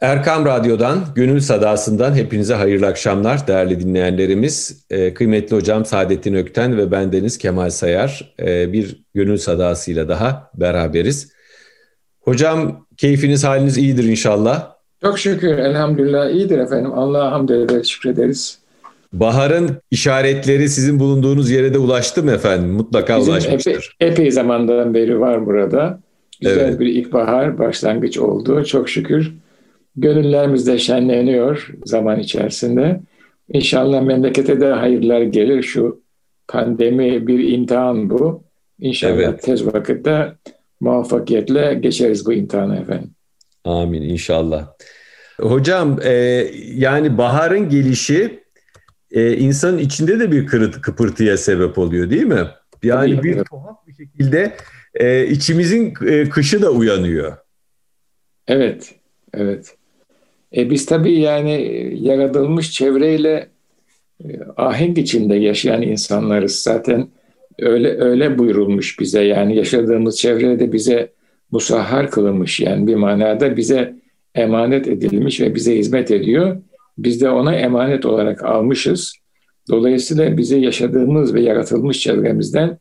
Erkam Radyo'dan, Gönül Sadası'ndan hepinize hayırlı akşamlar değerli dinleyenlerimiz. Ee, kıymetli hocam Saadettin Ökten ve bendeniz Kemal Sayar e, bir Gönül Sadası'yla daha beraberiz. Hocam keyfiniz haliniz iyidir inşallah. Çok şükür elhamdülillah iyidir efendim. Allah'a hamd ederiz, şükrederiz. Baharın işaretleri sizin bulunduğunuz yere de ulaştı mı efendim? Mutlaka Bizim ulaşmıştır. Epey, epey zamandan beri var burada. Güzel evet. bir ilkbahar başlangıç oldu çok şükür. Gönüllerimiz de şenleniyor zaman içerisinde. İnşallah memlekete de hayırlar gelir. Şu pandemi bir imtihan bu. İnşallah evet. tez vakitte muvaffakiyetle geçeriz bu imtihanı efendim. Amin inşallah. Hocam e, yani baharın gelişi e, insanın içinde de bir kırıt, kıpırtıya sebep oluyor değil mi? Yani Tabii, bir evet. tuhaf bir şekilde e, içimizin e, kışı da uyanıyor. Evet, evet. E biz tabii yani yaratılmış çevreyle e, ahenk içinde yaşayan insanlarız. Zaten öyle öyle buyurulmuş bize yani yaşadığımız çevrede bize musahhar kılınmış yani bir manada bize emanet edilmiş ve bize hizmet ediyor. Biz de ona emanet olarak almışız. Dolayısıyla bize yaşadığımız ve yaratılmış çevremizden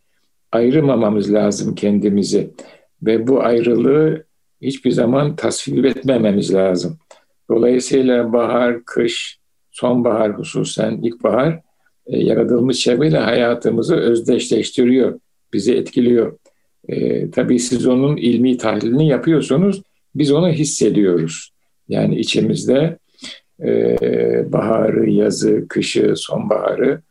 ayırmamamız lazım kendimizi. Ve bu ayrılığı hiçbir zaman tasvip etmememiz lazım. Dolayısıyla bahar, kış, sonbahar hususen ilkbahar e, yaratılmış çevreyle hayatımızı özdeşleştiriyor, bizi etkiliyor. E, tabii siz onun ilmi tahlilini yapıyorsunuz, biz onu hissediyoruz. Yani içimizde e, baharı, yazı, kışı, sonbaharı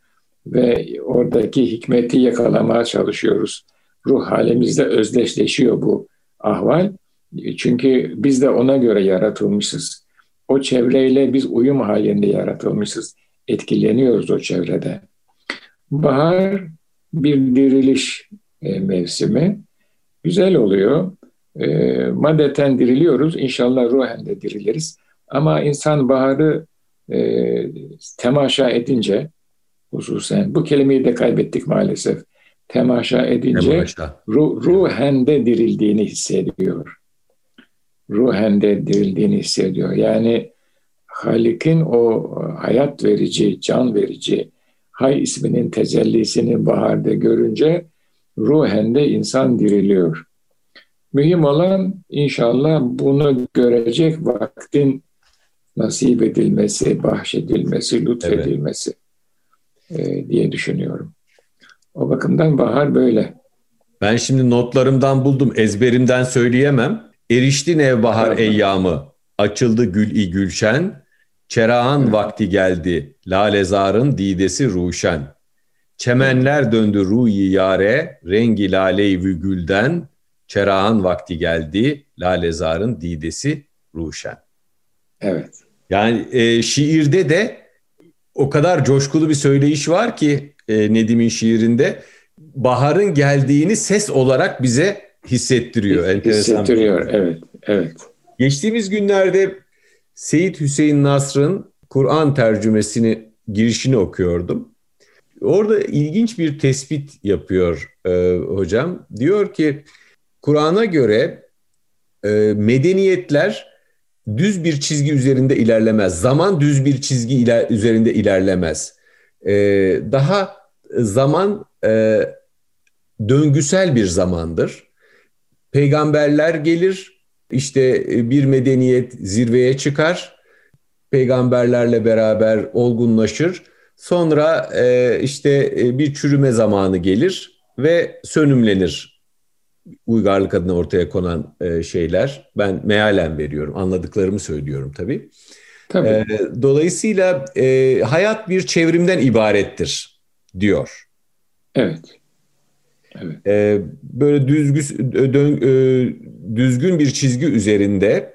ve oradaki hikmeti yakalamaya çalışıyoruz. Ruh halimizde özdeşleşiyor bu ahval. Çünkü biz de ona göre yaratılmışız o çevreyle biz uyum halinde yaratılmışız. Etkileniyoruz o çevrede. Bahar bir diriliş e, mevsimi. Güzel oluyor. E, maddeten diriliyoruz. İnşallah ruhen de diriliriz. Ama insan baharı e, temaşa edince hususen bu kelimeyi de kaybettik maalesef. Temaşa edince Temaşa. Ruh, ruhen de dirildiğini hissediyor ruhen de dirildiğini hissediyor. Yani Halik'in o hayat verici, can verici Hay isminin tecellisini baharda görünce ruhen de insan diriliyor. Mühim olan inşallah bunu görecek vaktin nasip edilmesi, bahşedilmesi, lütfedilmesi evet. e, diye düşünüyorum. O bakımdan bahar böyle. Ben şimdi notlarımdan buldum, ezberimden söyleyemem. Erişti nevbahar eyyamı, açıldı gül-i gülşen, çerağan vakti geldi, lalezarın didesi ruşen. Çemenler döndü ruyi yare, rengi laleyvü gülden, çerağan vakti geldi, lalezarın didesi ruşen. Evet. Yani e, şiirde de o kadar coşkulu bir söyleyiş var ki e, Nedim'in şiirinde baharın geldiğini ses olarak bize hissettiriyor. Enteresan hissettiriyor, evet, evet. Geçtiğimiz günlerde Seyit Hüseyin Nasr'ın Kur'an tercümesini, girişini okuyordum. Orada ilginç bir tespit yapıyor e, hocam. Diyor ki Kur'an'a göre e, medeniyetler düz bir çizgi üzerinde ilerlemez. Zaman düz bir çizgi iler, üzerinde ilerlemez. E, daha zaman e, döngüsel bir zamandır. Peygamberler gelir, işte e, bir medeniyet zirveye çıkar, peygamberlerle beraber olgunlaşır. Sonra e, işte e, bir çürüme zamanı gelir ve sönümlenir uygarlık adına ortaya konan şeyler. Ben mealen veriyorum, anladıklarımı söylüyorum tabii. tabii. Dolayısıyla hayat bir çevrimden ibarettir diyor. Evet. Evet. Ee, böyle düzgün, dön, e, düzgün bir çizgi üzerinde,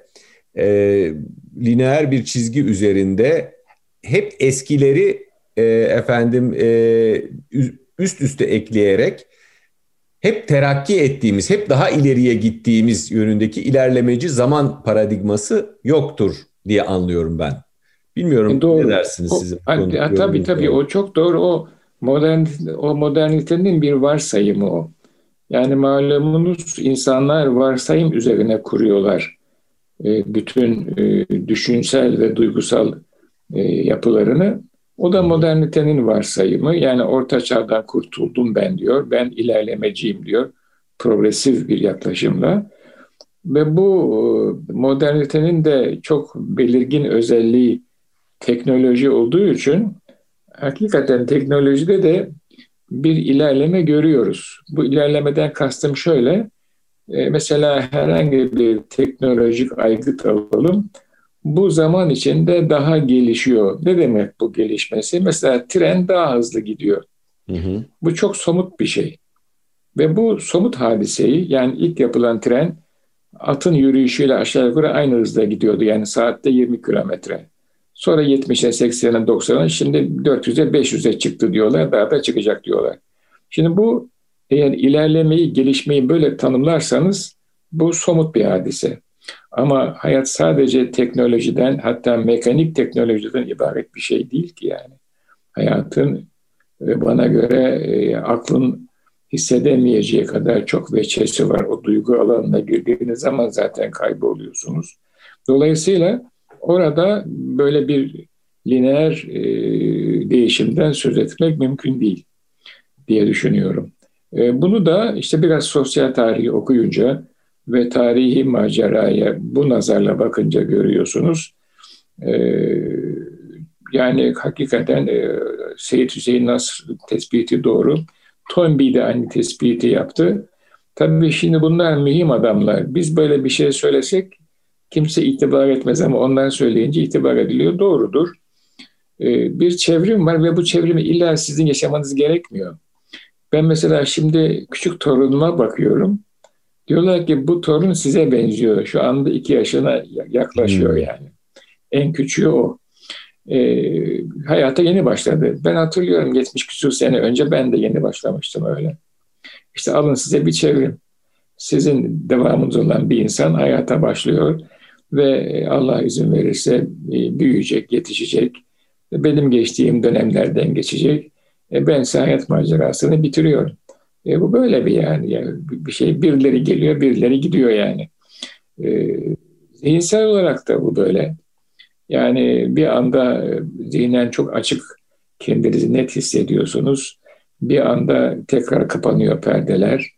e, lineer bir çizgi üzerinde hep eskileri e, efendim e, üst üste ekleyerek hep terakki ettiğimiz, hep daha ileriye gittiğimiz yönündeki ilerlemeci zaman paradigması yoktur diye anlıyorum ben. Bilmiyorum e doğru. ne dersiniz sizin o, konu, Tabii tabii o çok doğru. O modern o modernitenin bir varsayımı o. Yani malumunuz insanlar varsayım üzerine kuruyorlar e, bütün e, düşünsel ve duygusal e, yapılarını. O da modernitenin varsayımı. Yani orta çağdan kurtuldum ben diyor. Ben ilerlemeciyim diyor. Progresif bir yaklaşımla. Ve bu modernitenin de çok belirgin özelliği teknoloji olduğu için hakikaten teknolojide de bir ilerleme görüyoruz. Bu ilerlemeden kastım şöyle. Mesela herhangi bir teknolojik aygıt alalım bu zaman içinde daha gelişiyor. Ne demek bu gelişmesi? Mesela tren daha hızlı gidiyor. Hı hı. Bu çok somut bir şey. Ve bu somut hadiseyi yani ilk yapılan tren atın yürüyüşüyle aşağı yukarı aynı hızda gidiyordu. Yani saatte 20 kilometre. Sonra 70'e, 80'e, 90'a şimdi 400'e, 500'e çıktı diyorlar. Daha da çıkacak diyorlar. Şimdi bu eğer ilerlemeyi, gelişmeyi böyle tanımlarsanız bu somut bir hadise. Ama hayat sadece teknolojiden hatta mekanik teknolojiden ibaret bir şey değil ki yani. Hayatın e, bana göre e, aklın hissedemeyeceği kadar çok veçesi var. O duygu alanına girdiğiniz zaman zaten kayboluyorsunuz. Dolayısıyla orada böyle bir lineer e, değişimden söz etmek mümkün değil diye düşünüyorum. E, bunu da işte biraz sosyal tarihi okuyunca ve tarihi maceraya bu nazarla bakınca görüyorsunuz. Ee, yani hakikaten e, Seyit Hüseyin Nasr tespiti doğru. Toynbee de aynı tespiti yaptı. Tabii şimdi bunlar mühim adamlar. Biz böyle bir şey söylesek kimse itibar etmez ama onlar söyleyince itibar ediliyor. Doğrudur. Ee, bir çevrim var ve bu çevrimi illa sizin yaşamanız gerekmiyor. Ben mesela şimdi küçük torunuma bakıyorum. Diyorlar ki bu torun size benziyor. Şu anda iki yaşına yaklaşıyor hmm. yani. En küçüğü o. Ee, hayata yeni başladı. Ben hatırlıyorum 70 küsur sene önce ben de yeni başlamıştım öyle. İşte alın size bir çevrim. Sizin devamınız olan bir insan hayata başlıyor ve Allah izin verirse e, büyüyecek, yetişecek. Benim geçtiğim dönemlerden geçecek. E, ben hayat macerasını bitiriyorum. E, bu böyle bir yani, yani bir şey birileri geliyor birileri gidiyor yani. E, zihinsel olarak da bu böyle. Yani bir anda e, zihnen çok açık kendinizi net hissediyorsunuz. Bir anda tekrar kapanıyor perdeler.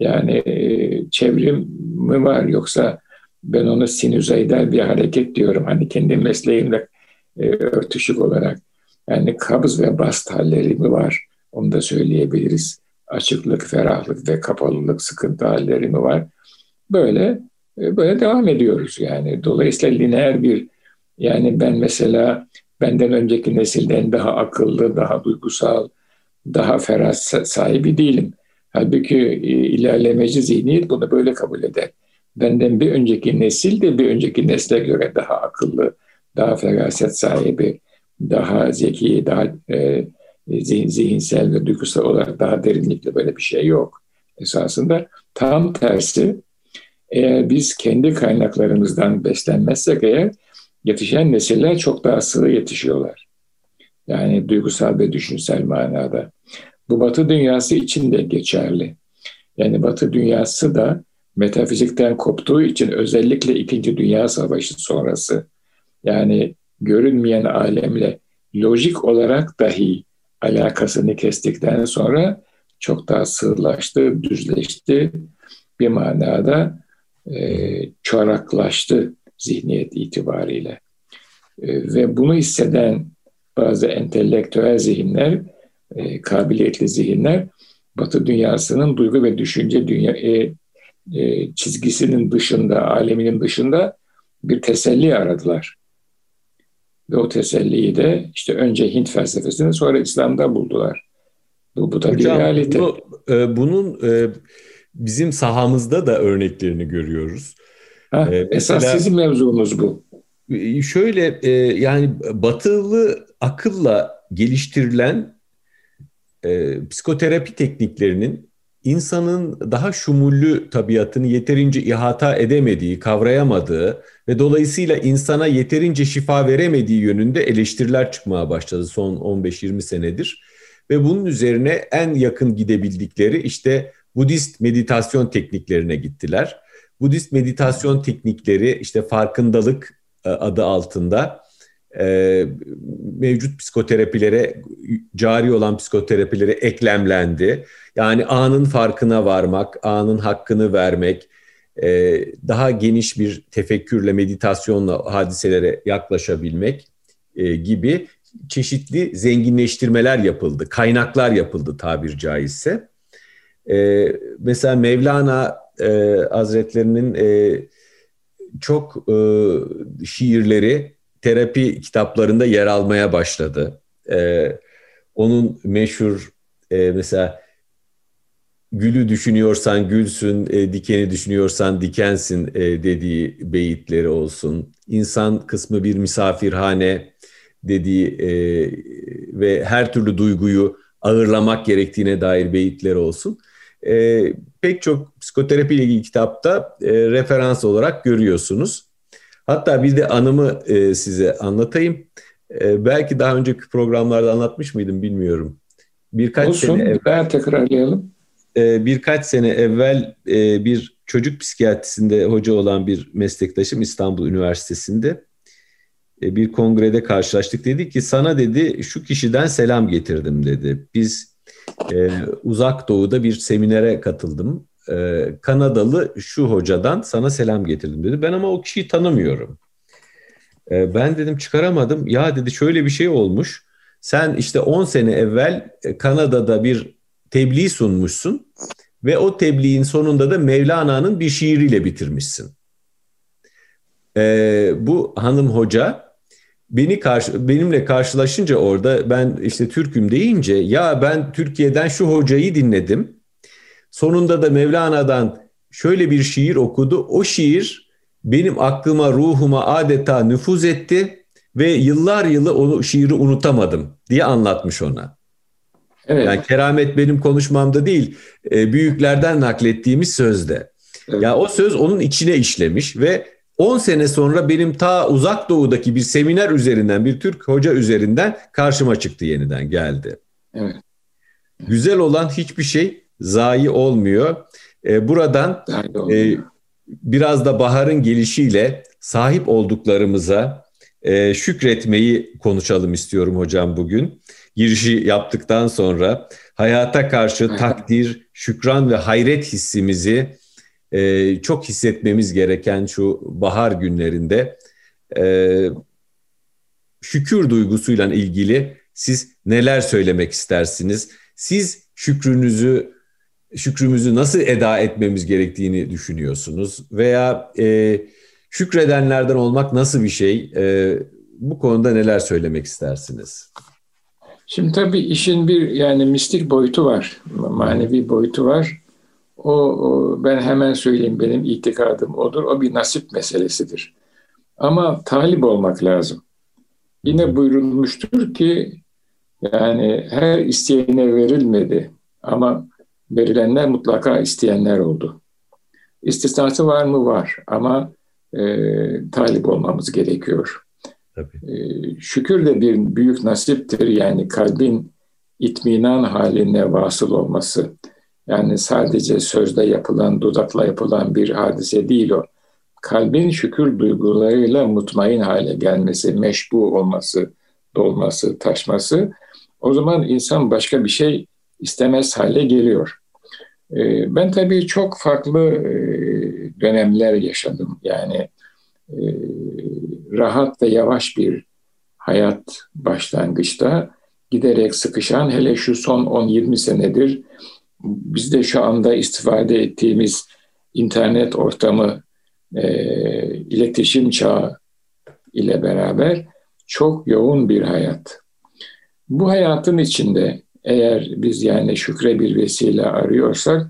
Yani e, çevrim mi var yoksa ben onu sinüzoidal bir hareket diyorum. Hani kendi mesleğimle e, örtüşük olarak. Yani kabız ve bast halleri mi var? Onu da söyleyebiliriz açıklık, ferahlık ve kapalılık sıkıntı halleri mi var? Böyle e, böyle devam ediyoruz yani. Dolayısıyla lineer bir yani ben mesela benden önceki nesilden daha akıllı, daha duygusal, daha ferah sahibi değilim. Halbuki e, ilerlemeci zihniyet bunu böyle kabul eder. Benden bir önceki nesil de bir önceki nesle göre daha akıllı, daha feraset sahibi, daha zeki, daha e, zihin, zihinsel ve duygusal olarak daha derinlikli böyle bir şey yok. Esasında tam tersi eğer biz kendi kaynaklarımızdan beslenmezsek eğer yetişen nesiller çok daha sığ yetişiyorlar. Yani duygusal ve düşünsel manada. Bu Batı dünyası için de geçerli. Yani Batı dünyası da metafizikten koptuğu için özellikle İkinci Dünya Savaşı sonrası yani görünmeyen alemle lojik olarak dahi alakasını kestikten sonra çok daha sığlaştı, düzleşti. Bir manada e, çoraklaştı zihniyet itibariyle. E, ve bunu hisseden bazı entelektüel zihinler, e, kabiliyetli zihinler, Batı dünyasının duygu ve düşünce dünya e, e, çizgisinin dışında, aleminin dışında bir teselli aradılar. Ve o teselliyi de işte önce Hint felsefesini sonra İslam'da buldular. Bu, bu da Hocam, bir realite. Bunu, e, bunun e, bizim sahamızda da örneklerini görüyoruz. Ha, e, mesela, esas sizin mevzunuz bu. E, şöyle e, yani batılı akılla geliştirilen e, psikoterapi tekniklerinin insanın daha şumullü tabiatını yeterince ihata edemediği, kavrayamadığı ve dolayısıyla insana yeterince şifa veremediği yönünde eleştiriler çıkmaya başladı son 15-20 senedir. Ve bunun üzerine en yakın gidebildikleri işte Budist meditasyon tekniklerine gittiler. Budist meditasyon teknikleri işte farkındalık e, adı altında e, mevcut psikoterapilere, cari olan psikoterapilere eklemlendi. Yani anın farkına varmak, anın hakkını vermek, e, daha geniş bir tefekkürle, meditasyonla hadiselere yaklaşabilmek e, gibi çeşitli zenginleştirmeler yapıldı, kaynaklar yapıldı tabir caizse. E, mesela Mevlana e, Hazretlerinin e, çok e, şiirleri terapi kitaplarında yer almaya başladı. E, onun meşhur e, mesela gülü düşünüyorsan gülsün, e, dikeni düşünüyorsan dikensin e, dediği beyitleri olsun. İnsan kısmı bir misafirhane dediği e, ve her türlü duyguyu ağırlamak gerektiğine dair beyitler olsun. E, pek çok psikoterapi ilgili kitapta e, referans olarak görüyorsunuz. Hatta bir de anımı e, size anlatayım. E, belki daha önceki programlarda anlatmış mıydım bilmiyorum. Birkaç Olsun, sene evvel, tekrarlayalım. E, birkaç sene evvel e, bir çocuk psikiyatrisinde hoca olan bir meslektaşım İstanbul Üniversitesi'nde e, bir kongrede karşılaştık. Dedi ki sana dedi şu kişiden selam getirdim dedi. Biz e, uzak doğuda bir seminere katıldım. E, Kanadalı şu hocadan sana selam getirdim dedi. Ben ama o kişiyi tanımıyorum. E, ben dedim çıkaramadım. Ya dedi şöyle bir şey olmuş. Sen işte 10 sene evvel e, Kanada'da bir tebliğ sunmuşsun ve o tebliğin sonunda da Mevlana'nın bir şiiriyle bitirmişsin. Bu hanım hoca beni karşı benimle karşılaşınca orada ben işte Türk'üm deyince ya ben Türkiye'den şu hocayı dinledim. Sonunda da Mevlana'dan şöyle bir şiir okudu. O şiir benim aklıma, ruhuma adeta nüfuz etti ve yıllar yılı o şiiri unutamadım diye anlatmış ona. Evet. Yani keramet benim konuşmamda değil, e, büyüklerden naklettiğimiz sözde. Evet. Ya o söz onun içine işlemiş ve 10 sene sonra benim ta uzak doğudaki bir seminer üzerinden bir Türk hoca üzerinden karşıma çıktı yeniden geldi. Evet. Güzel olan hiçbir şey zayi olmuyor. E, buradan e, biraz da baharın gelişiyle sahip olduklarımıza e, şükretmeyi konuşalım istiyorum hocam bugün. Girişi yaptıktan sonra hayata karşı takdir, şükran ve hayret hissimizi e, çok hissetmemiz gereken şu bahar günlerinde e, şükür duygusuyla ilgili siz neler söylemek istersiniz? Siz şükrünüzü şükrümüzü nasıl eda etmemiz gerektiğini düşünüyorsunuz? Veya e, şükredenlerden olmak nasıl bir şey? E, bu konuda neler söylemek istersiniz? Şimdi tabii işin bir yani mistik boyutu var, manevi boyutu var. O, o ben hemen söyleyeyim benim itikadım odur. O bir nasip meselesidir. Ama talip olmak lazım. Yine buyurulmuştur ki yani her isteyene verilmedi ama verilenler mutlaka isteyenler oldu. İstisnası var mı? Var ama e, talip olmamız gerekiyor. Tabii. E, şükür de bir büyük nasiptir. Yani kalbin itminan haline vasıl olması. Yani sadece sözde yapılan, dudakla yapılan bir hadise değil o. Kalbin şükür duygularıyla mutmain hale gelmesi, meşbu olması, dolması, taşması o zaman insan başka bir şey istemez hale geliyor. Ee, ben tabii çok farklı e, dönemler yaşadım. Yani e, rahat ve yavaş bir hayat başlangıçta giderek sıkışan hele şu son 10-20 senedir biz de şu anda istifade ettiğimiz internet ortamı, e, iletişim çağı ile beraber çok yoğun bir hayat. Bu hayatın içinde eğer biz yani şükre bir vesile arıyorsak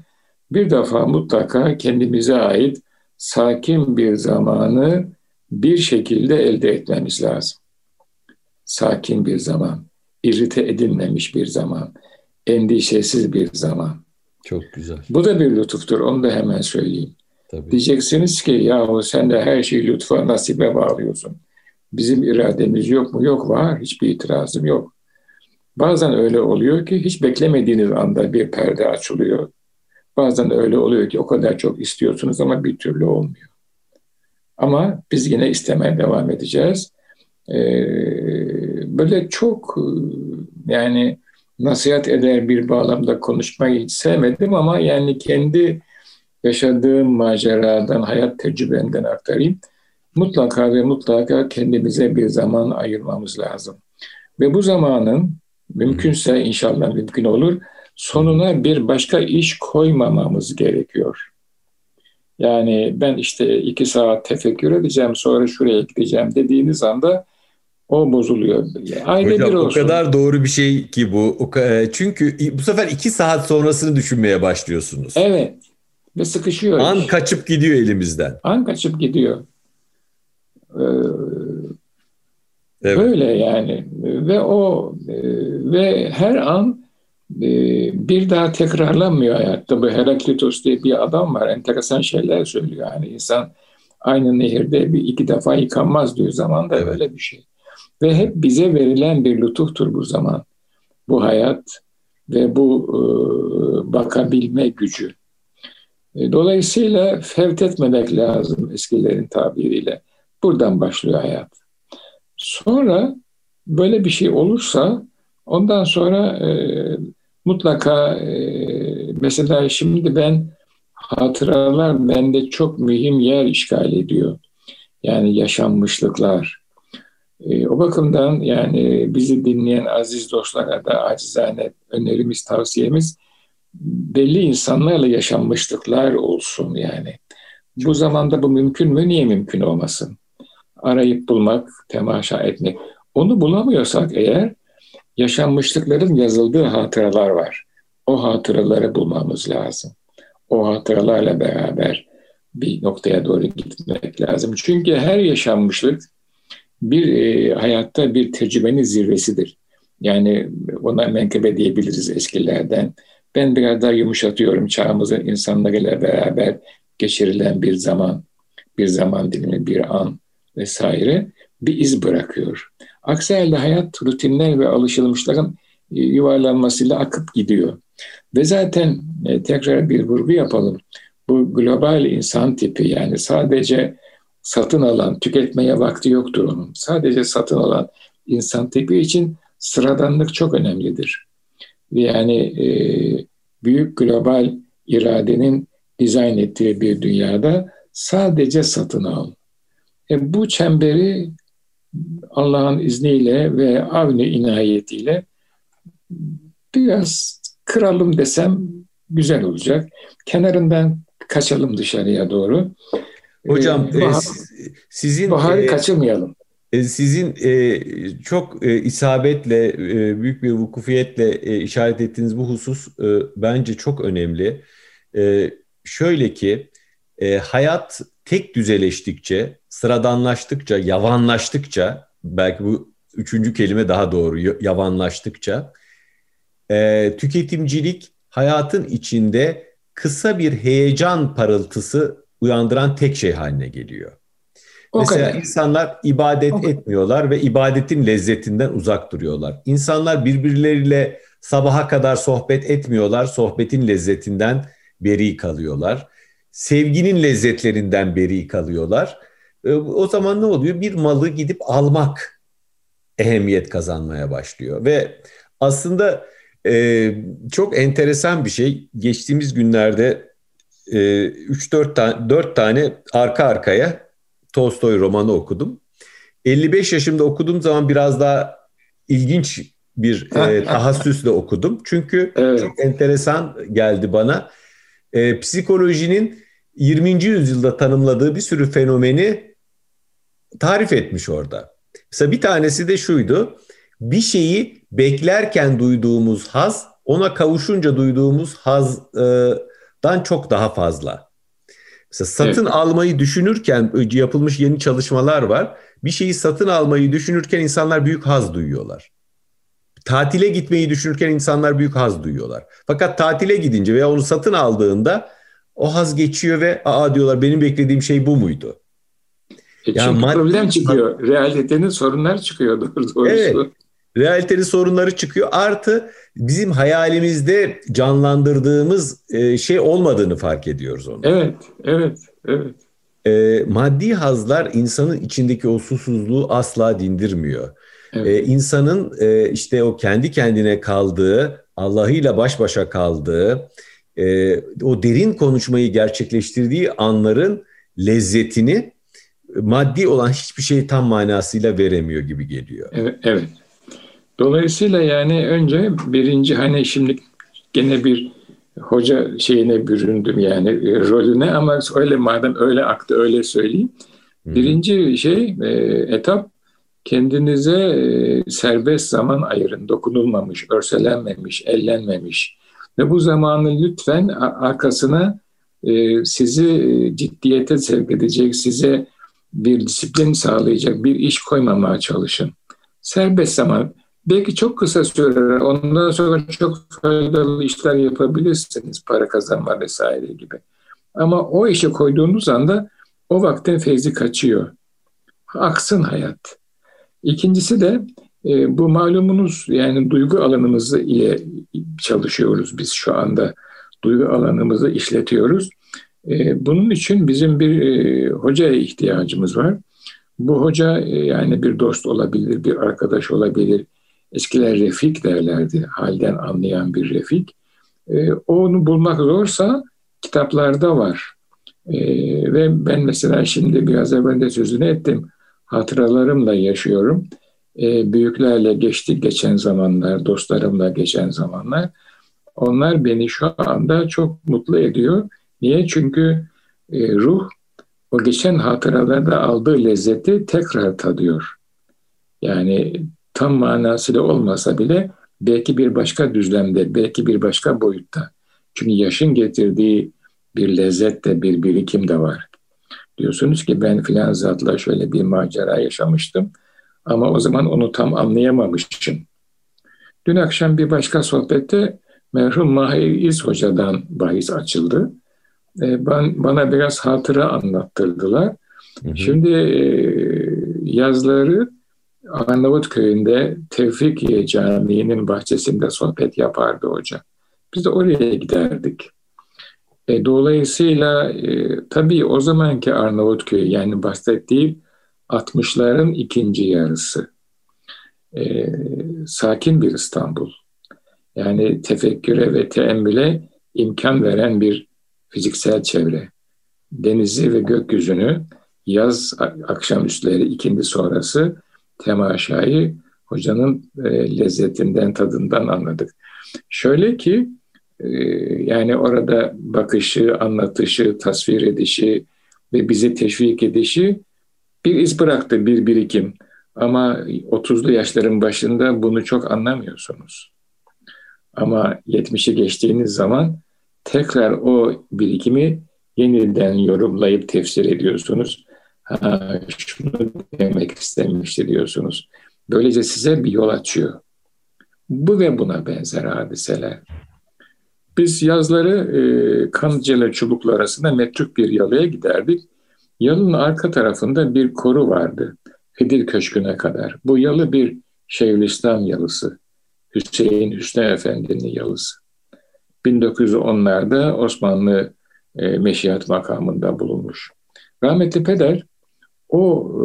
bir defa mutlaka kendimize ait sakin bir zamanı bir şekilde elde etmemiz lazım. Sakin bir zaman, irrite edilmemiş bir zaman, endişesiz bir zaman. Çok güzel. Bu da bir lütuftur, onu da hemen söyleyeyim. Tabii. Diyeceksiniz ki yahu sen de her şeyi lütfa, nasibe bağlıyorsun. Bizim irademiz yok mu? Yok var, hiçbir itirazım yok. Bazen öyle oluyor ki hiç beklemediğiniz anda bir perde açılıyor. Bazen öyle oluyor ki o kadar çok istiyorsunuz ama bir türlü olmuyor. Ama biz yine istemeye devam edeceğiz. Ee, böyle çok yani nasihat eder bir bağlamda konuşmayı hiç sevmedim ama yani kendi yaşadığım maceradan, hayat tecrübemden aktarayım. Mutlaka ve mutlaka kendimize bir zaman ayırmamız lazım. Ve bu zamanın mümkünse inşallah mümkün olur sonuna bir başka iş koymamamız gerekiyor. Yani ben işte iki saat tefekkür edeceğim sonra şuraya gideceğim dediğiniz anda o bozuluyor. Ayda Hocam, bir olsun. O kadar doğru bir şey ki bu. E, çünkü bu sefer iki saat sonrasını düşünmeye başlıyorsunuz. Evet. Ve sıkışıyor. An iş. kaçıp gidiyor elimizden. An kaçıp gidiyor. Evet. Böyle yani. Ve o e, ve her an e, bir daha tekrarlanmıyor hayatta. Bu Heraklitos diye bir adam var. Enteresan şeyler söylüyor. Yani insan aynı nehirde bir iki defa yıkanmaz diyor zaman da evet. böyle bir şey. Ve hep bize verilen bir lütuftur bu zaman. Bu hayat ve bu e, bakabilme gücü. Dolayısıyla fevt etmemek lazım eskilerin tabiriyle. Buradan başlıyor hayat. Sonra böyle bir şey olursa ondan sonra e, mutlaka e, mesela şimdi ben hatıralar bende çok mühim yer işgal ediyor. Yani yaşanmışlıklar. E, o bakımdan yani bizi dinleyen aziz dostlara da acizane önerimiz, tavsiyemiz belli insanlarla yaşanmışlıklar olsun yani. Bu zamanda bu mümkün mü? Niye mümkün olmasın? Arayıp bulmak, temaşa etmek. Onu bulamıyorsak eğer yaşanmışlıkların yazıldığı hatıralar var. O hatıraları bulmamız lazım. O hatıralarla beraber bir noktaya doğru gitmek lazım. Çünkü her yaşanmışlık bir e, hayatta bir tecrübenin zirvesidir. Yani ona menkıbe diyebiliriz eskilerden. Ben biraz daha yumuşatıyorum çağımızın insanlarıyla beraber geçirilen bir zaman, bir zaman dilimi, bir an vesaire bir iz bırakıyor. Aksi halde hayat rutinler ve alışılmışların e, yuvarlanmasıyla akıp gidiyor. Ve zaten e, tekrar bir vurgu yapalım. Bu global insan tipi yani sadece satın alan, tüketmeye vakti yoktur onun. Sadece satın alan insan tipi için sıradanlık çok önemlidir. Yani e, büyük global iradenin dizayn ettiği bir dünyada sadece satın al. E, bu çemberi Allah'ın izniyle ve avni inayetiyle biraz kıralım desem güzel olacak. Kenarından kaçalım dışarıya doğru. Hocam ee, bahar, sizin baharı e, kaçırmayalım. E, sizin e, çok e, isabetle, e, büyük bir vukufiyetle e, işaret ettiğiniz bu husus e, bence çok önemli. E, şöyle ki e, hayat tek düzeleştikçe, sıradanlaştıkça, yavanlaştıkça, belki bu üçüncü kelime daha doğru, yavanlaştıkça, e, tüketimcilik hayatın içinde kısa bir heyecan parıltısı uyandıran tek şey haline geliyor. O Mesela kadar. insanlar ibadet o etmiyorlar ve ibadetin lezzetinden uzak duruyorlar. İnsanlar birbirleriyle sabaha kadar sohbet etmiyorlar, sohbetin lezzetinden beri kalıyorlar sevginin lezzetlerinden beri kalıyorlar. E, o zaman ne oluyor? Bir malı gidip almak ehemmiyet kazanmaya başlıyor ve aslında e, çok enteresan bir şey. Geçtiğimiz günlerde e, 3-4 tane 4 tane arka arkaya Tolstoy romanı okudum. 55 yaşımda okuduğum zaman biraz daha ilginç bir e, tahassüsle okudum. Çünkü evet. çok enteresan geldi bana e, psikolojinin 20. yüzyılda tanımladığı bir sürü fenomeni tarif etmiş orada. Mesela bir tanesi de şuydu. Bir şeyi beklerken duyduğumuz haz, ona kavuşunca duyduğumuz hazdan çok daha fazla. Mesela satın evet. almayı düşünürken yapılmış yeni çalışmalar var. Bir şeyi satın almayı düşünürken insanlar büyük haz duyuyorlar. Tatile gitmeyi düşünürken insanlar büyük haz duyuyorlar. Fakat tatile gidince veya onu satın aldığında o haz geçiyor ve aa diyorlar benim beklediğim şey bu muydu? E yani çünkü maddi... problem çıkıyor. Realitenin sorunlar çıkıyor doğrusu. Evet. realiteli sorunları çıkıyor. Artı bizim hayalimizde canlandırdığımız e, şey olmadığını fark ediyoruz onu. Evet, evet, evet. E, maddi hazlar insanın içindeki o susuzluğu asla dindirmiyor. Evet. E, insanın e, işte o kendi kendine kaldığı, Allah'ıyla baş başa kaldığı, e, o derin konuşmayı gerçekleştirdiği anların lezzetini maddi olan hiçbir şey tam manasıyla veremiyor gibi geliyor. Evet, evet. Dolayısıyla yani önce birinci hani şimdi gene bir hoca şeyine büründüm yani e, rolüne ama öyle madem öyle aktı öyle söyleyeyim. Birinci şey e, etap kendinize e, serbest zaman ayırın. Dokunulmamış, örselenmemiş, ellenmemiş. Ve bu zamanı lütfen arkasına sizi ciddiyete sevk edecek, size bir disiplin sağlayacak bir iş koymamaya çalışın. Serbest zaman belki çok kısa süre ondan sonra çok faydalı işler yapabilirsiniz para kazanma vesaire gibi. Ama o işe koyduğunuz anda o vaktin feyzi kaçıyor. Aksın hayat. İkincisi de e, bu malumunuz yani duygu alanımızı ile çalışıyoruz biz şu anda. Duygu alanımızı işletiyoruz. E, bunun için bizim bir e, hocaya ihtiyacımız var. Bu hoca e, yani bir dost olabilir, bir arkadaş olabilir. Eskiler refik derlerdi, halden anlayan bir refik. Onu bulmak zorsa kitaplarda var. Ve ben mesela şimdi biraz evvel de sözünü ettim. Hatıralarımla yaşıyorum. Büyüklerle geçti geçen zamanlar, dostlarımla geçen zamanlar. Onlar beni şu anda çok mutlu ediyor Niye? Çünkü e, ruh o geçen hatıralarda aldığı lezzeti tekrar tadıyor. Yani tam manasıyla olmasa bile belki bir başka düzlemde, belki bir başka boyutta. Çünkü yaşın getirdiği bir lezzet de bir birikim de var. Diyorsunuz ki ben filan zatla şöyle bir macera yaşamıştım ama o zaman onu tam anlayamamışım. Dün akşam bir başka sohbette merhum Mahir İz Hoca'dan bahis açıldı. E, ben bana biraz hatıra anlattırdılar. Hı hı. Şimdi e, yazları Arnavut köyünde Tevfikiye Camii'nin bahçesinde sohbet yapardı hoca. Biz de oraya giderdik. E, dolayısıyla e, tabii o zamanki Arnavut köyü yani bahsettiğim 60'ların ikinci yarısı. E, sakin bir İstanbul. Yani tefekküre ve teemmüle imkan veren bir fiziksel çevre, denizi ve gökyüzünü yaz akşamüstleri ikindi sonrası temaşayı hocanın e, lezzetinden, tadından anladık. Şöyle ki e, yani orada bakışı, anlatışı, tasvir edişi ve bizi teşvik edişi bir iz bıraktı, bir birikim. Ama 30'lu yaşların başında bunu çok anlamıyorsunuz. Ama 70'i geçtiğiniz zaman tekrar o birikimi yeniden yorumlayıp tefsir ediyorsunuz. Ha, şunu demek istemişti diyorsunuz. Böylece size bir yol açıyor. Bu ve buna benzer hadiseler. Biz yazları e, Kanlıcalı çubuklu arasında metruk bir yalıya giderdik. Yalının arka tarafında bir koru vardı. Hıdır Köşkü'ne kadar. Bu yalı bir Şeyhülislam yalısı. Hüseyin Hüsnü Efendi'nin yalısı. 1910'larda Osmanlı e, meşiyat makamında bulunmuş. Rahmetli peder o e,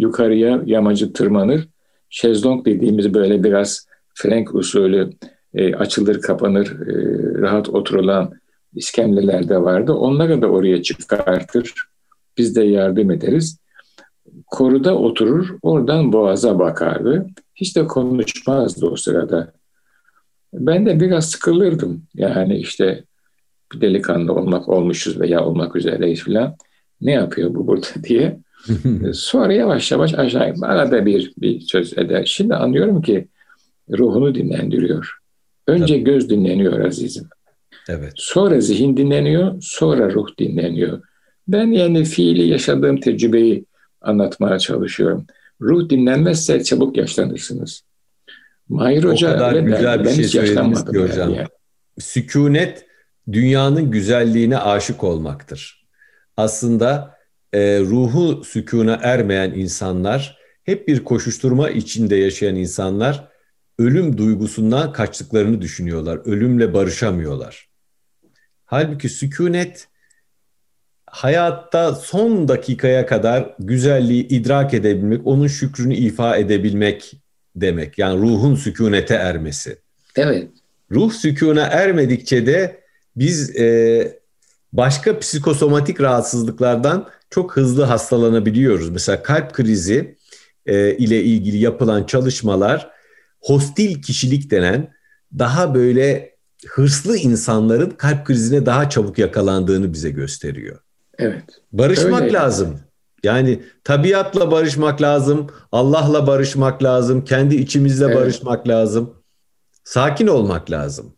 yukarıya yamacı tırmanır. Şezlong dediğimiz böyle biraz Frank usulü e, açılır kapanır e, rahat oturulan iskemleler de vardı. Onları da oraya çıkartır. Biz de yardım ederiz. Koruda oturur, oradan boğaza bakardı. Hiç de konuşmazdı o sırada. Ben de biraz sıkılırdım. Yani işte bir delikanlı olmak olmuşuz veya olmak üzereyiz falan. Ne yapıyor bu burada diye. Sonra yavaş yavaş aşağı arada bir, bir söz eder. Şimdi anlıyorum ki ruhunu dinlendiriyor. Önce Tabii. göz dinleniyor azizim. Evet. Sonra zihin dinleniyor, sonra ruh dinleniyor. Ben yani fiili yaşadığım tecrübeyi anlatmaya çalışıyorum. Ruh dinlenmezse çabuk yaşlanırsınız. Mahir Hoca o kadar güzel bir şey söylediniz ki hocam. Yani. Sükunet dünyanın güzelliğine aşık olmaktır. Aslında e, ruhu sükuna ermeyen insanlar hep bir koşuşturma içinde yaşayan insanlar ölüm duygusundan kaçtıklarını düşünüyorlar. Ölümle barışamıyorlar. Halbuki sükunet hayatta son dakikaya kadar güzelliği idrak edebilmek, onun şükrünü ifa edebilmek demek. Yani ruhun sükunete ermesi. Evet. Ruh sükuna ermedikçe de biz e, başka psikosomatik rahatsızlıklardan çok hızlı hastalanabiliyoruz. Mesela kalp krizi e, ile ilgili yapılan çalışmalar hostil kişilik denen daha böyle hırslı insanların kalp krizine daha çabuk yakalandığını bize gösteriyor. Evet. Barışmak Öyle. lazım. Yani tabiatla barışmak lazım, Allah'la barışmak lazım, kendi içimizle evet. barışmak lazım. Sakin olmak lazım.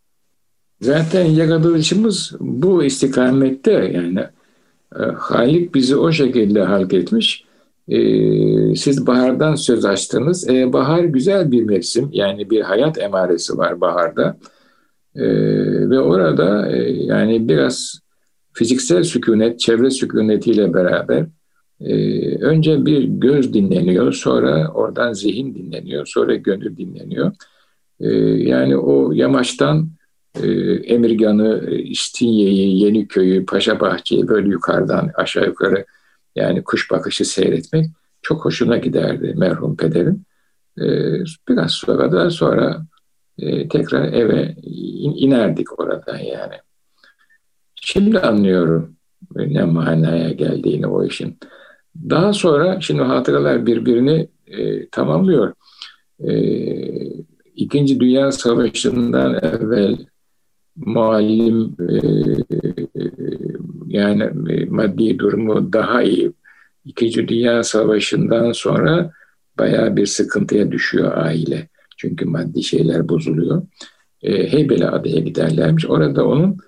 Zaten yaratılışımız bu istikamette yani e, Halik bizi o şekilde halk etmiş. E, siz bahardan söz açtınız. E, bahar güzel bir mevsim yani bir hayat emaresi var baharda. Ve orada e, yani biraz fiziksel sükunet, çevre sükunetiyle beraber e, önce bir göz dinleniyor, sonra oradan zihin dinleniyor, sonra gönül dinleniyor. E, yani o yamaçtan e, Emirgan'ı, İstinye'yi, Yeniköy'ü, Paşabahçe'yi böyle yukarıdan aşağı yukarı yani kuş bakışı seyretmek çok hoşuna giderdi merhum pederin. E, biraz sonra da sonra e, tekrar eve inerdik oradan yani. Şimdi anlıyorum ne manaya geldiğini o işin. Daha sonra şimdi hatıralar birbirini e, tamamlıyor. E, İkinci Dünya Savaşı'ndan evvel muallim e, yani e, maddi durumu daha iyi. İkinci Dünya Savaşı'ndan sonra bayağı bir sıkıntıya düşüyor aile. Çünkü maddi şeyler bozuluyor. E, Heybeli adaya giderlermiş. Orada onun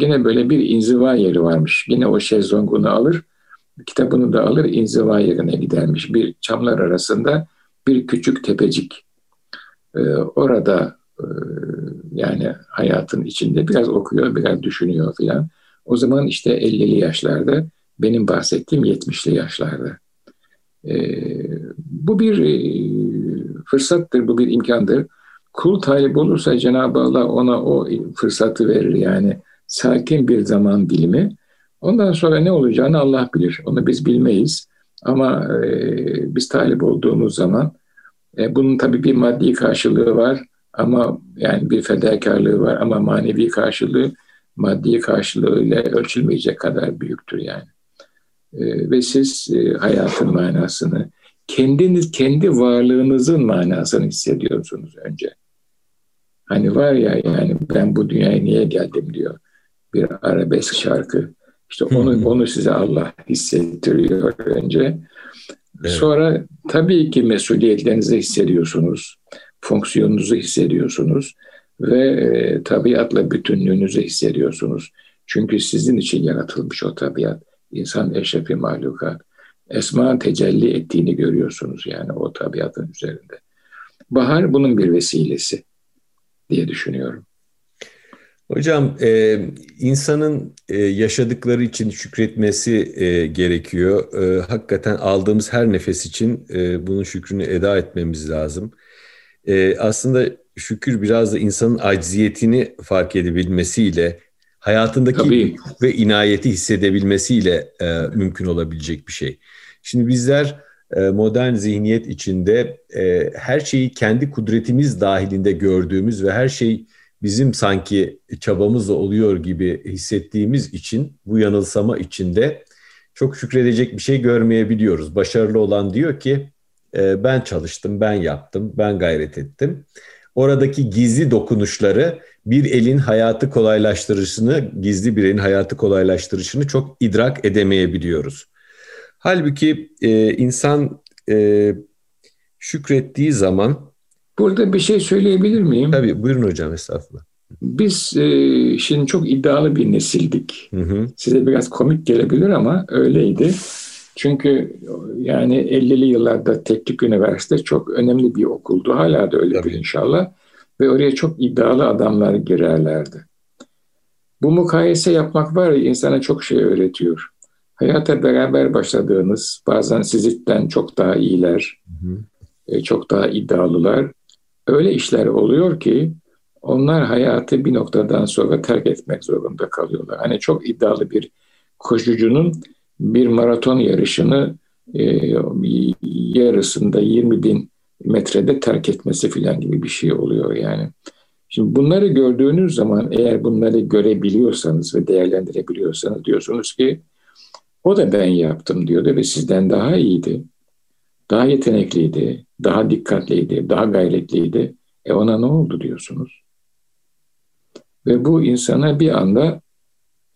Yine böyle bir inziva yeri varmış. Yine o şezlongunu alır, kitabını da alır, inziva yerine gidermiş. Bir çamlar arasında bir küçük tepecik. Ee, orada e, yani hayatın içinde biraz okuyor, biraz düşünüyor filan. O zaman işte 50'li yaşlarda, benim bahsettiğim 70'li yaşlarda. Ee, bu bir e, fırsattır, bu bir imkandır. Kul talip olursa Cenab-ı Allah ona o fırsatı verir yani sakin bir zaman dilimi. Ondan sonra ne olacağını Allah bilir. Onu biz bilmeyiz. Ama e, biz talip olduğumuz zaman e, bunun tabii bir maddi karşılığı var ama yani bir fedakarlığı var ama manevi karşılığı maddi karşılığıyla ölçülmeyecek kadar büyüktür yani. E, ve siz e, hayatın manasını, kendiniz kendi varlığınızın manasını hissediyorsunuz önce. Hani var ya yani ben bu dünyaya niye geldim diyor bir arabesk şarkı. İşte onu onu size Allah hissettiriyor önce. Evet. Sonra tabii ki mesuliyetlerinizi hissediyorsunuz, fonksiyonunuzu hissediyorsunuz ve e, tabiatla bütünlüğünüzü hissediyorsunuz. Çünkü sizin için yaratılmış o tabiat. İnsan eşrefi mahlukat. Esma tecelli ettiğini görüyorsunuz yani o tabiatın üzerinde. Bahar bunun bir vesilesi diye düşünüyorum. Hocam e, insanın e, yaşadıkları için şükretmesi e, gerekiyor. E, hakikaten aldığımız her nefes için e, bunun şükrünü eda etmemiz lazım. E, aslında şükür biraz da insanın acziyetini fark edebilmesiyle, hayatındaki Tabii. ve inayeti hissedebilmesiyle e, mümkün olabilecek bir şey. Şimdi bizler e, modern zihniyet içinde e, her şeyi kendi kudretimiz dahilinde gördüğümüz ve her şey bizim sanki çabamızla oluyor gibi hissettiğimiz için bu yanılsama içinde çok şükredecek bir şey görmeyebiliyoruz. Başarılı olan diyor ki e, ben çalıştım, ben yaptım, ben gayret ettim. Oradaki gizli dokunuşları bir elin hayatı kolaylaştırışını, gizli bir elin hayatı kolaylaştırışını çok idrak edemeyebiliyoruz. Halbuki e, insan e, şükrettiği zaman Burada bir şey söyleyebilir miyim? Tabii buyurun hocam estağfurullah. Biz e, şimdi çok iddialı bir nesildik. Hı hı. Size biraz komik gelebilir ama öyleydi. Çünkü yani 50'li yıllarda Teknik Üniversite çok önemli bir okuldu. Hala da öyledir Tabii. inşallah. Ve oraya çok iddialı adamlar girerlerdi. Bu mukayese yapmak var ya insana çok şey öğretiyor. hayata beraber başladığınız, bazen sizden çok daha iyiler, hı hı. E, çok daha iddialılar. Öyle işler oluyor ki onlar hayatı bir noktadan sonra terk etmek zorunda kalıyorlar. Hani çok iddialı bir koşucunun bir maraton yarışını e, yarısında 20 bin metrede terk etmesi filan gibi bir şey oluyor yani. Şimdi bunları gördüğünüz zaman eğer bunları görebiliyorsanız ve değerlendirebiliyorsanız diyorsunuz ki o da ben yaptım diyordu ve sizden daha iyiydi. Daha yetenekliydi, daha dikkatliydi, daha gayretliydi. E ona ne oldu diyorsunuz? Ve bu insana bir anda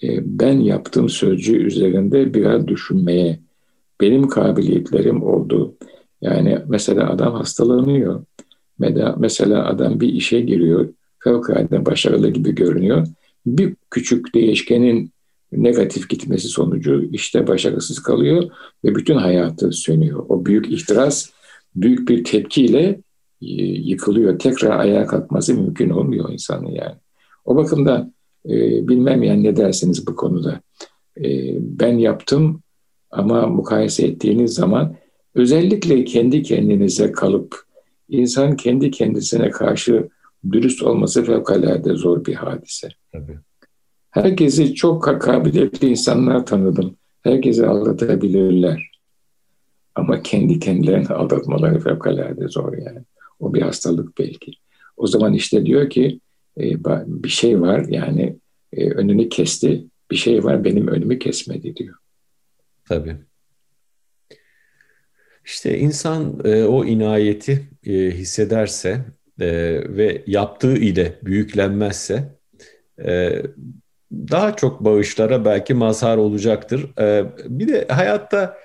e, ben yaptığım sözcüğü üzerinde biraz düşünmeye, benim kabiliyetlerim oldu. Yani mesela adam hastalanıyor. Mesela adam bir işe giriyor, fevkalade başarılı gibi görünüyor. Bir küçük değişkenin negatif gitmesi sonucu işte başarısız kalıyor ve bütün hayatı sönüyor. O büyük ihtiras büyük bir tepkiyle e, yıkılıyor. Tekrar ayağa kalkması mümkün olmuyor insanın yani. O bakımdan e, bilmem yani ne dersiniz bu konuda. E, ben yaptım ama mukayese ettiğiniz zaman özellikle kendi kendinize kalıp insan kendi kendisine karşı dürüst olması fevkalade zor bir hadise. Tabii. Herkesi çok kabiliyetli insanlar tanıdım. Herkesi aldatabilirler. Ama kendi kendilerini aldatmaları fevkalade zor yani. O bir hastalık belki. O zaman işte diyor ki e, bir şey var yani e, önünü kesti. Bir şey var benim önümü kesmedi diyor. Tabii. İşte insan e, o inayeti e, hissederse e, ve yaptığı ile büyüklenmezse e, daha çok bağışlara belki mazhar olacaktır. E, bir de hayatta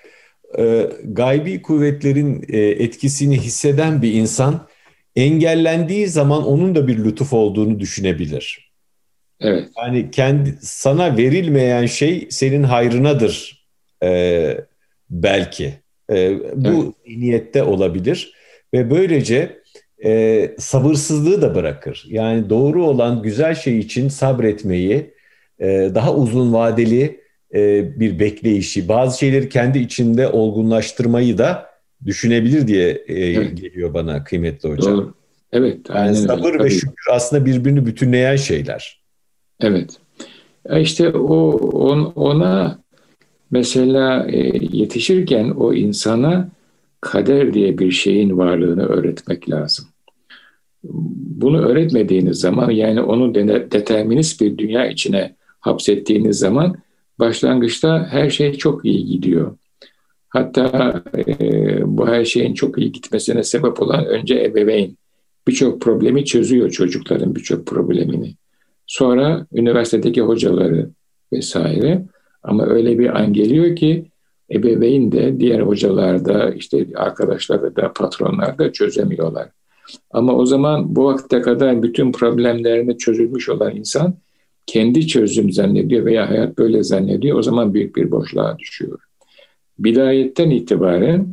e, gaybi kuvvetlerin e, etkisini hisseden bir insan engellendiği zaman onun da bir lütuf olduğunu düşünebilir. Evet. Yani kendi sana verilmeyen şey senin hayrınadır e, belki. Bu evet. niyette olabilir ve böylece e, sabırsızlığı da bırakır. Yani doğru olan güzel şey için sabretmeyi, daha uzun vadeli e, bir bekleyişi, bazı şeyleri kendi içinde olgunlaştırmayı da düşünebilir diye e, evet. geliyor bana kıymetli hocam. Doğru. Evet. Yani sabır öyle. ve şükür aslında birbirini bütünleyen şeyler. Evet. İşte o on, ona mesela e, yetişirken o insana kader diye bir şeyin varlığını öğretmek lazım. Bunu öğretmediğiniz zaman yani onu determinist bir dünya içine hapsettiğiniz zaman başlangıçta her şey çok iyi gidiyor. Hatta e, bu her şeyin çok iyi gitmesine sebep olan önce ebeveyn. Birçok problemi çözüyor çocukların birçok problemini. Sonra üniversitedeki hocaları vesaire. Ama öyle bir an geliyor ki ebeveyn de diğer hocalar da işte arkadaşlar da patronlar da çözemiyorlar. Ama o zaman bu vakte kadar bütün problemlerini çözülmüş olan insan kendi çözüm zannediyor veya hayat böyle zannediyor. O zaman büyük bir boşluğa düşüyor. Bidayetten itibaren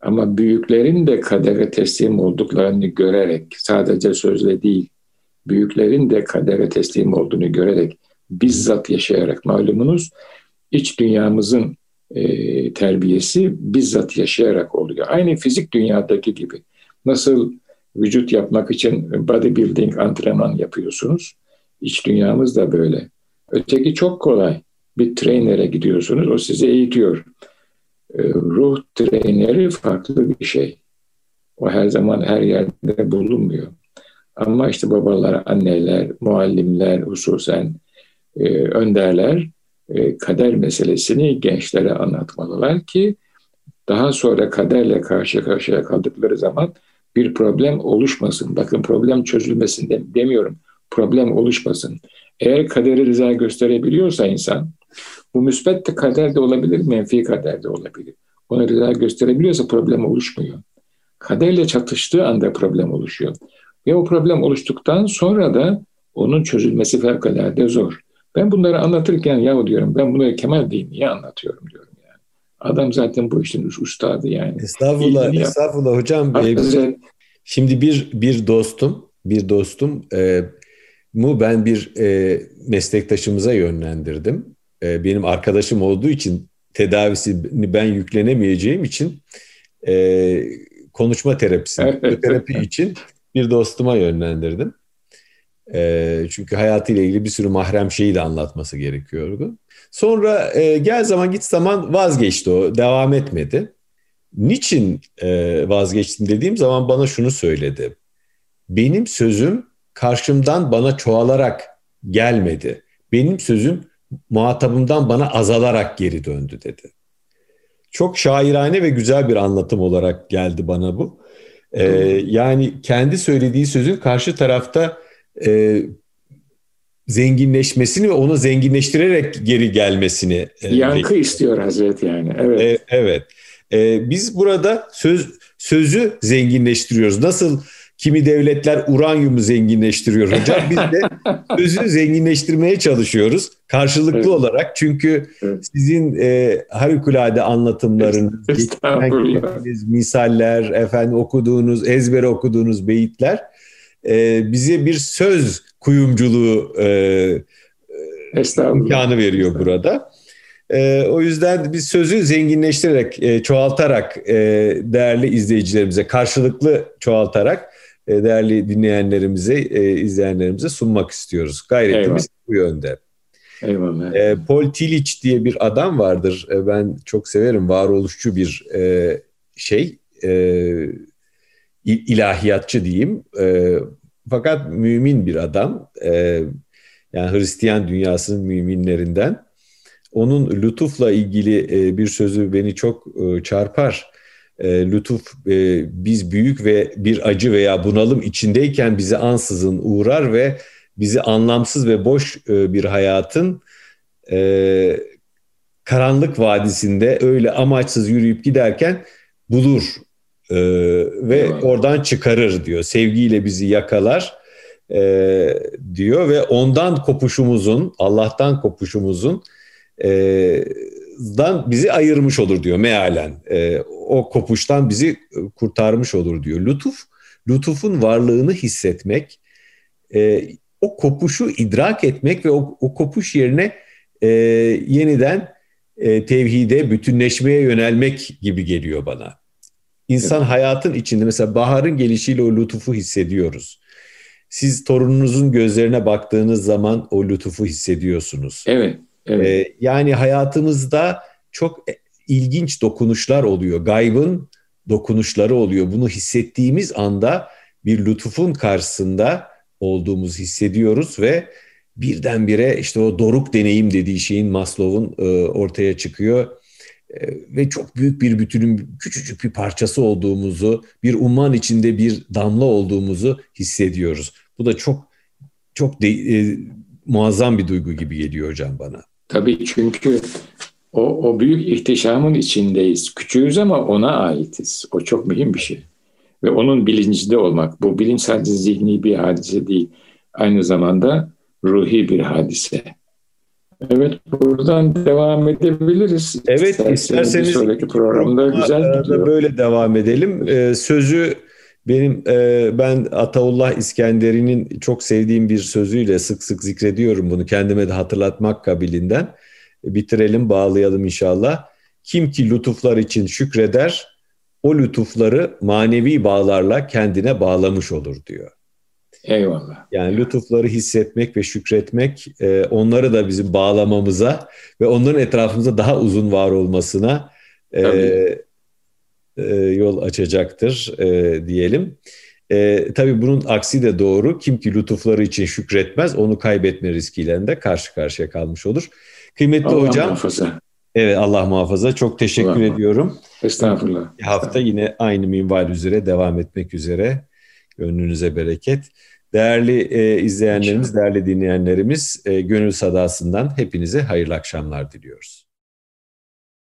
ama büyüklerin de kadere teslim olduklarını görerek sadece sözle değil, büyüklerin de kadere teslim olduğunu görerek bizzat yaşayarak malumunuz iç dünyamızın e, terbiyesi bizzat yaşayarak oluyor. Aynı fizik dünyadaki gibi. Nasıl vücut yapmak için bodybuilding antrenman yapıyorsunuz. İç dünyamız da böyle. Öteki çok kolay. Bir trainere gidiyorsunuz, o sizi eğitiyor. E, ruh traineri farklı bir şey. O her zaman her yerde bulunmuyor. Ama işte babalar, anneler, muallimler, hususen e, önderler e, kader meselesini gençlere anlatmalılar ki daha sonra kaderle karşı karşıya kaldıkları zaman bir problem oluşmasın. Bakın problem çözülmesin de, demiyorum. Problem oluşmasın. Eğer kaderi rıza gösterebiliyorsa insan, bu müsbet de kader de olabilir, menfi kader de olabilir. Ona rıza gösterebiliyorsa problem oluşmuyor. Kaderle çatıştığı anda problem oluşuyor. Ve o problem oluştuktan sonra da onun çözülmesi fevkalade zor. Ben bunları anlatırken ya diyorum ben bunları Kemal Bey niye anlatıyorum diyorum yani. Adam zaten bu işin ustadı yani. Estağfurullah, İlgini estağfurullah yap. hocam. Güzel. Şimdi bir bir dostum, bir dostum e, mu ben bir e, meslektaşımıza yönlendirdim. e, benim arkadaşım olduğu için tedavisini ben yüklenemeyeceğim için e, konuşma terapisi, terapi için bir dostuma yönlendirdim. E, çünkü hayatıyla ilgili bir sürü mahrem şeyi de anlatması gerekiyordu. Sonra e, gel zaman git zaman vazgeçti o, devam etmedi. Niçin e, vazgeçtin dediğim zaman bana şunu söyledi. Benim sözüm karşımdan bana çoğalarak gelmedi. Benim sözüm muhatabımdan bana azalarak geri döndü dedi. Çok şairane ve güzel bir anlatım olarak geldi bana bu. Ee, yani kendi söylediği sözün karşı tarafta e, zenginleşmesini ve onu zenginleştirerek geri gelmesini. E, Yankı istiyor Hazret yani. Evet. E, evet. E, biz burada söz sözü zenginleştiriyoruz. Nasıl kimi devletler uranyumu zenginleştiriyor hocam. Biz de sözü zenginleştirmeye çalışıyoruz karşılıklı evet. olarak. Çünkü evet. sizin e, harikulade anlatımlarınız, misaller, efendim okuduğunuz, ezbere okuduğunuz beyitler e, bize bir söz kuyumculuğu e, e imkanı veriyor burada. E, o yüzden biz sözü zenginleştirerek, e, çoğaltarak e, değerli izleyicilerimize, karşılıklı çoğaltarak değerli dinleyenlerimize, e, izleyenlerimize sunmak istiyoruz. Gayretimiz Eyvallah. bu yönde. Eyvallah. E, Paul Tillich diye bir adam vardır. E, ben çok severim. Varoluşçu bir e, şey, e, ilahiyatçı diyeyim. E, fakat mümin bir adam. E, yani Hristiyan dünyasının müminlerinden. Onun lütufla ilgili e, bir sözü beni çok e, çarpar. E, lütuf e, biz büyük ve bir acı veya bunalım içindeyken bizi ansızın uğrar ve bizi anlamsız ve boş e, bir hayatın e, karanlık vadisinde öyle amaçsız yürüyüp giderken bulur e, ve evet. oradan çıkarır diyor. Sevgiyle bizi yakalar e, diyor ve ondan kopuşumuzun, Allah'tan kopuşumuzun e, dan bizi ayırmış olur diyor mealen. E, o kopuştan bizi kurtarmış olur diyor. Lütuf, lütufun varlığını hissetmek, e, o kopuşu idrak etmek ve o, o kopuş yerine e, yeniden e, tevhide, bütünleşmeye yönelmek gibi geliyor bana. İnsan evet. hayatın içinde mesela baharın gelişiyle o lütufu hissediyoruz. Siz torununuzun gözlerine baktığınız zaman o lütufu hissediyorsunuz. Evet. evet. Ee, yani hayatımızda çok ilginç dokunuşlar oluyor. Gaybın dokunuşları oluyor. Bunu hissettiğimiz anda bir lütufun karşısında olduğumuzu hissediyoruz ve birdenbire işte o doruk deneyim dediği şeyin Maslow'un e, ortaya çıkıyor e, ve çok büyük bir bütünün küçücük bir parçası olduğumuzu, bir umman içinde bir damla olduğumuzu hissediyoruz. Bu da çok çok de, e, muazzam bir duygu gibi geliyor hocam bana. Tabii çünkü o, o büyük ihtişamın içindeyiz. Küçüğüz ama ona aitiz. O çok mühim bir şey. Ve onun bilincinde olmak. Bu bilinç sadece zihni bir hadise değil. Aynı zamanda ruhi bir hadise. Evet buradan devam edebiliriz. Evet isterseniz, isterseniz sonraki programda güzel gidiyor. Böyle devam edelim. Ee, sözü benim e, ben Ataullah İskenderi'nin çok sevdiğim bir sözüyle sık sık zikrediyorum bunu kendime de hatırlatmak kabilinden. Bitirelim, bağlayalım inşallah. Kim ki lütuflar için şükreder, o lütufları manevi bağlarla kendine bağlamış olur diyor. Eyvallah. Yani lütufları hissetmek ve şükretmek e, onları da bizim bağlamamıza ve onların etrafımızda daha uzun var olmasına e, e, yol açacaktır e, diyelim. E, tabii bunun aksi de doğru. Kim ki lütufları için şükretmez onu kaybetme riskiyle de karşı karşıya kalmış olur. Kıymetli Allah hocam. Muhafaza. Evet Allah muhafaza. Çok teşekkür Allah ediyorum. Estağfurullah. Bir hafta yine aynı minval üzere devam etmek üzere. Gönlünüze bereket. Değerli e, izleyenlerimiz, değerli dinleyenlerimiz, e, Gönül Sadası'ndan hepinize hayırlı akşamlar diliyoruz.